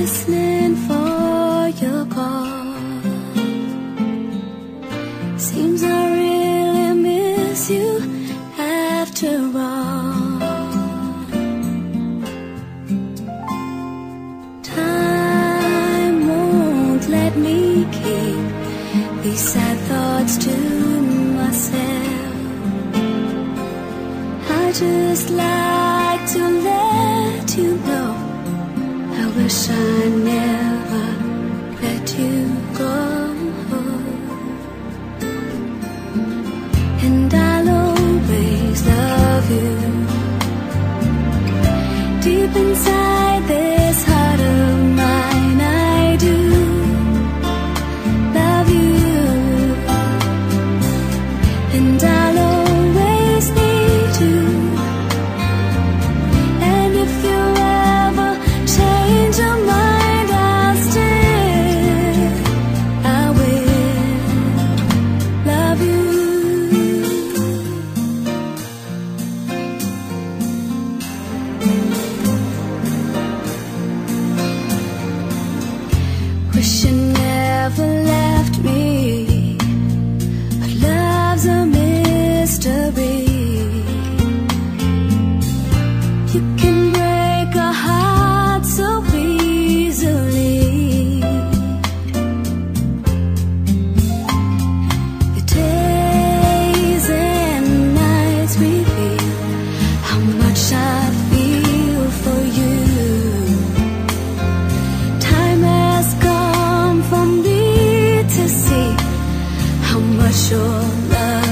listening for your call. Seems I really miss you after all. Time won't let me keep these sad thoughts to myself. I just like to let you know. I wish I never let you go. And I'll always love you. Deep inside this heart of mine, I do love you. And I'll Wish you never left başolar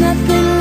nothing